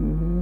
Mm-hmm.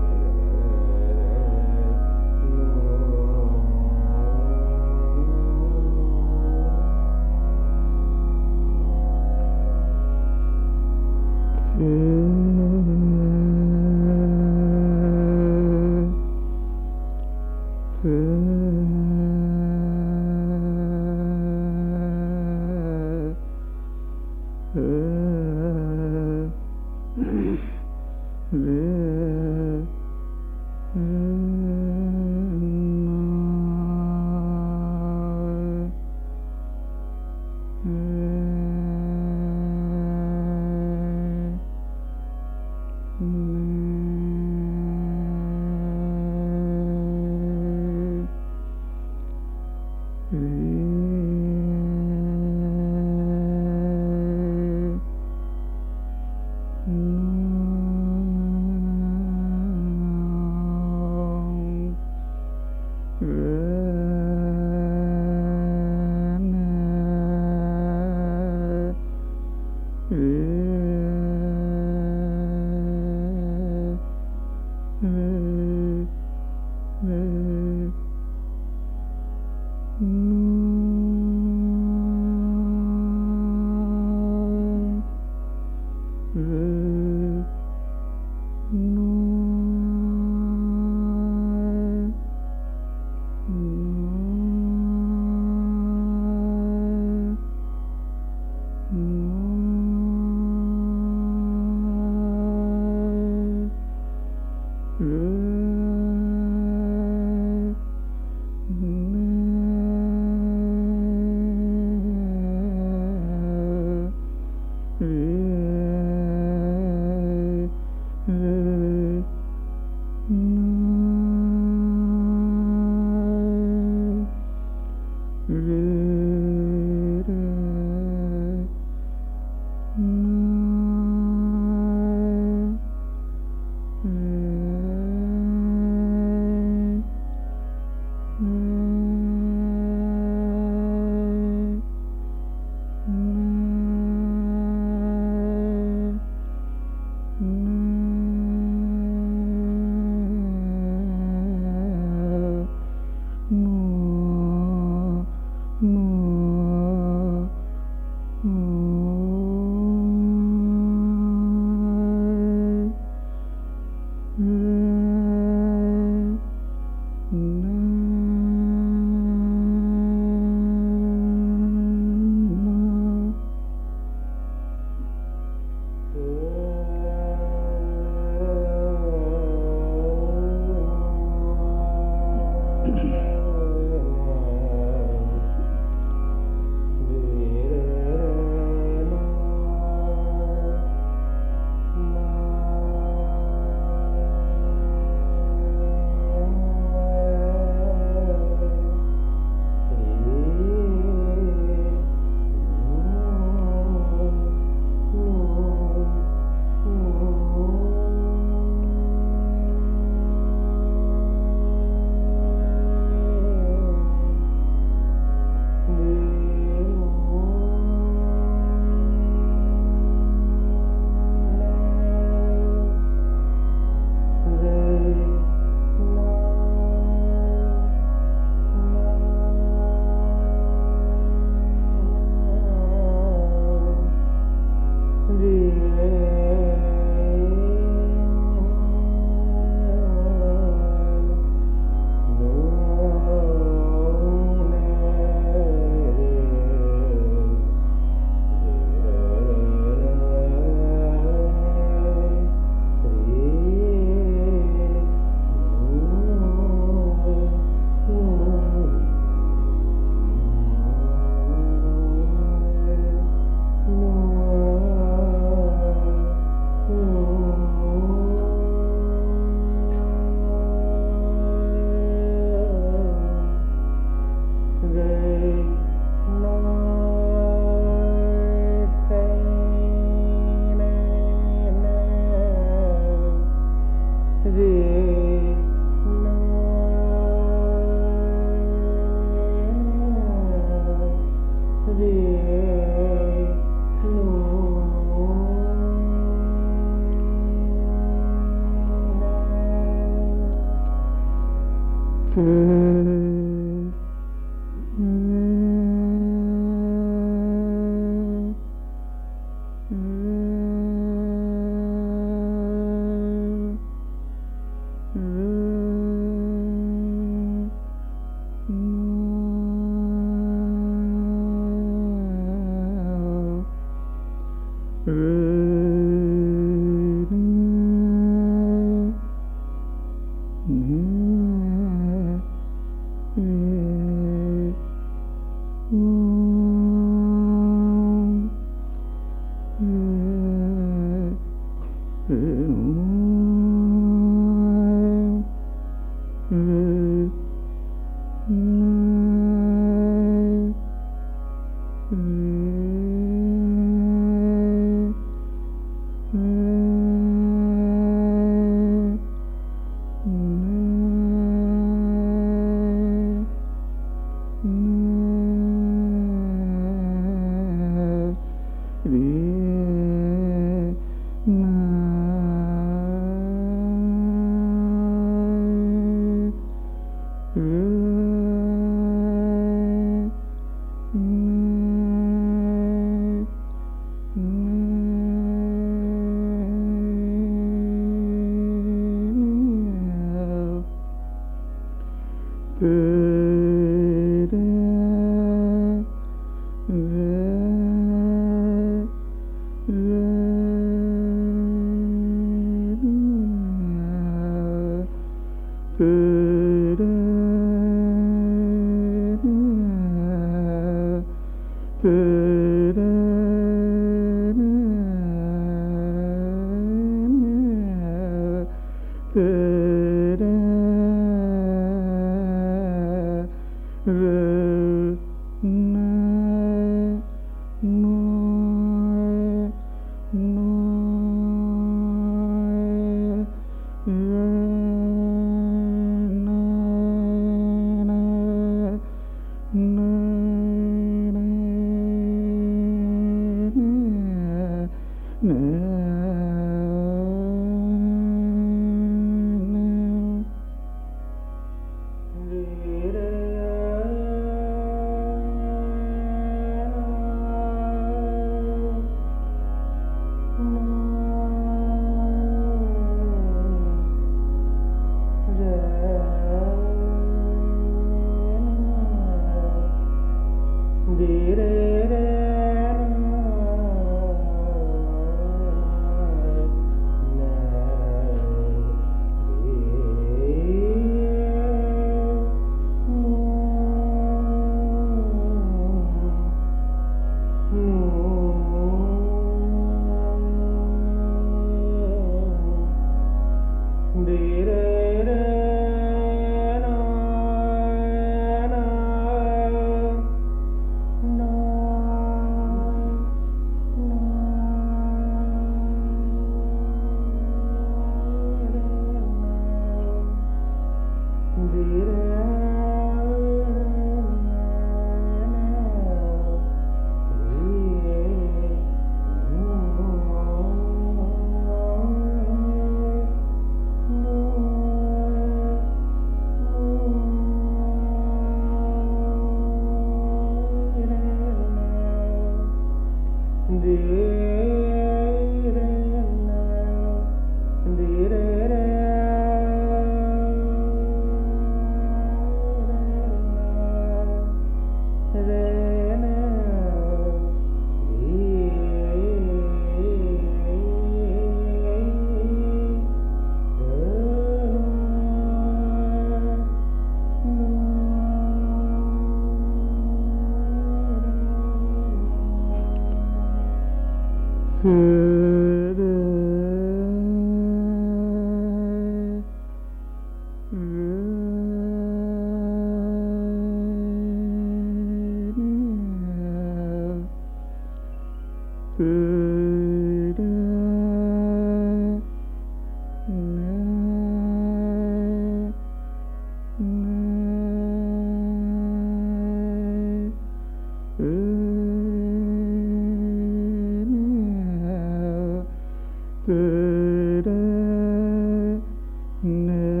in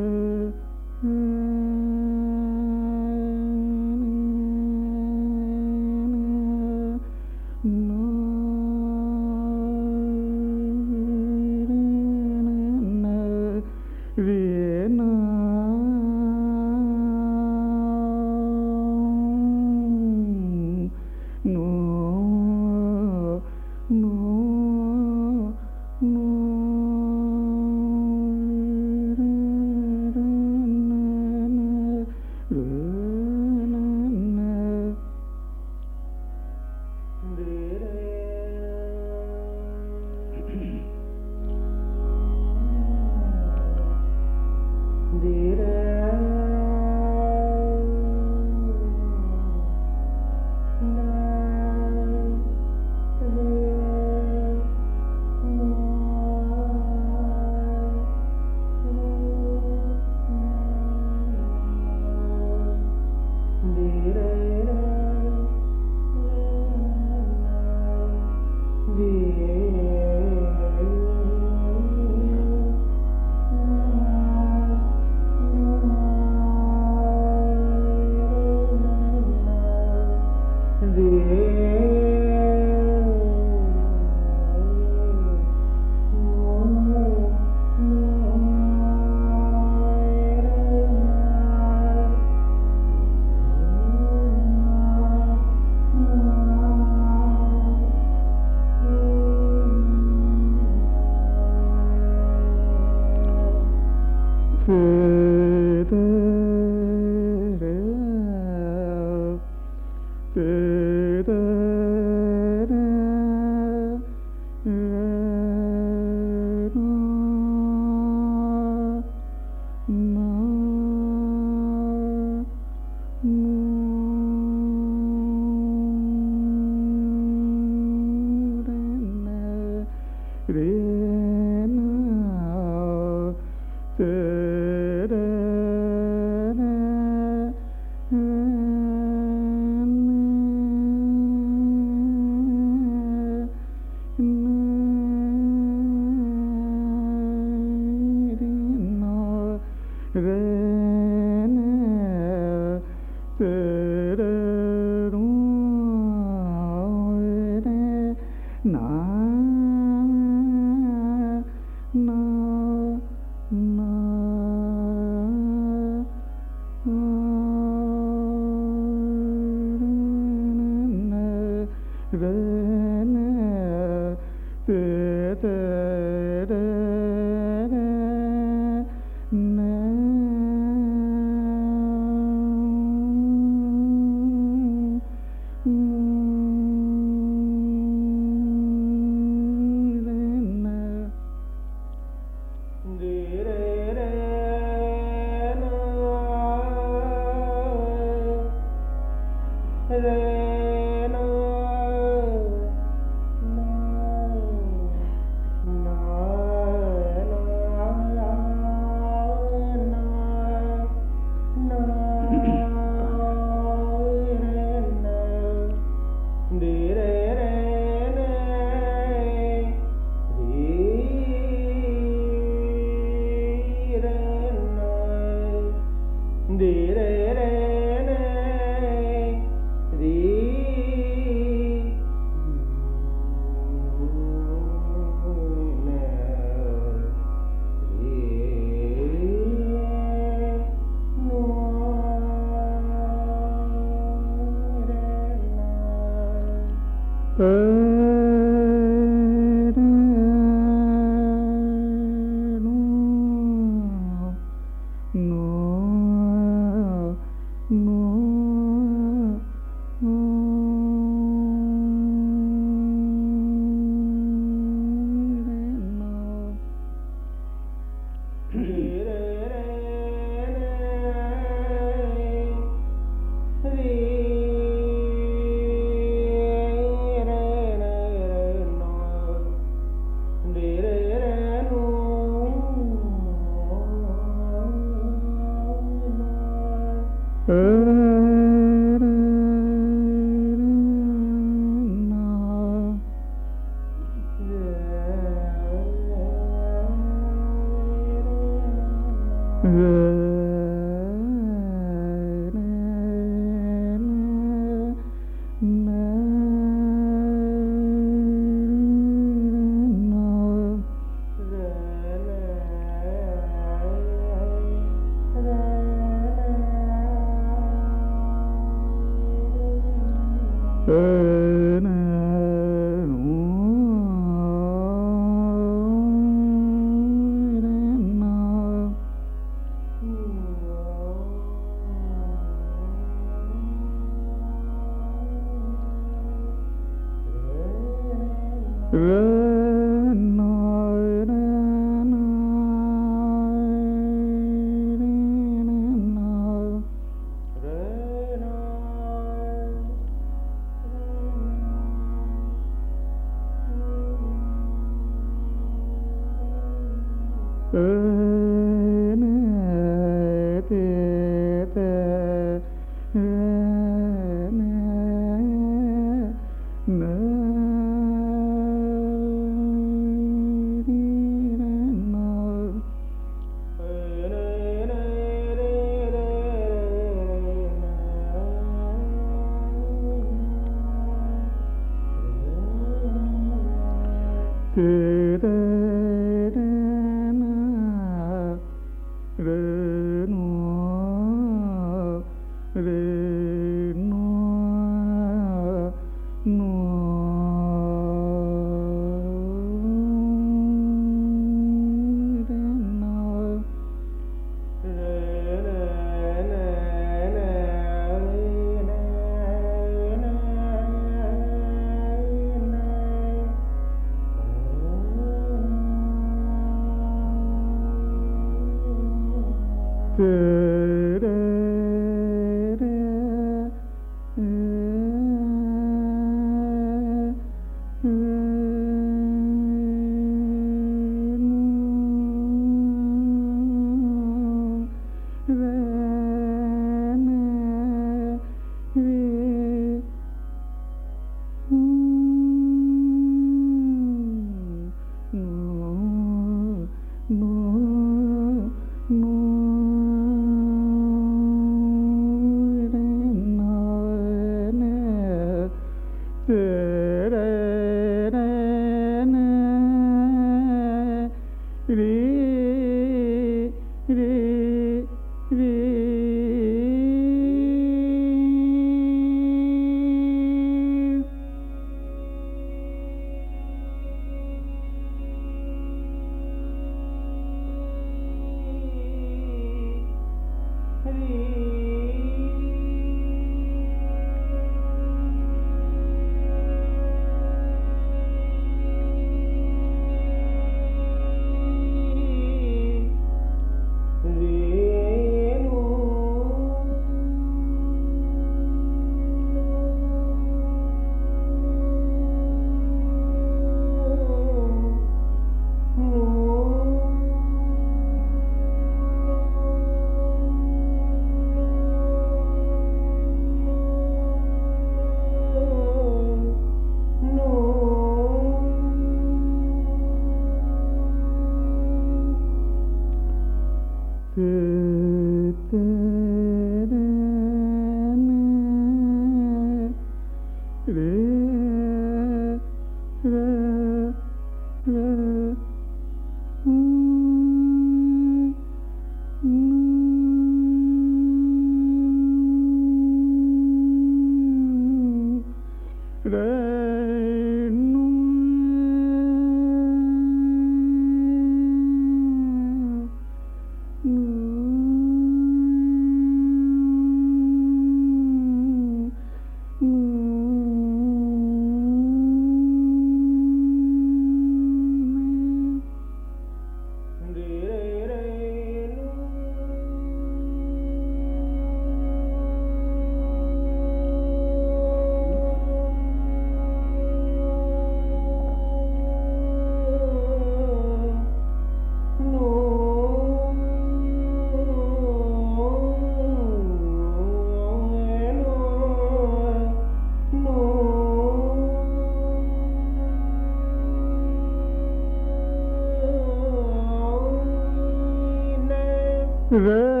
rơ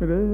No.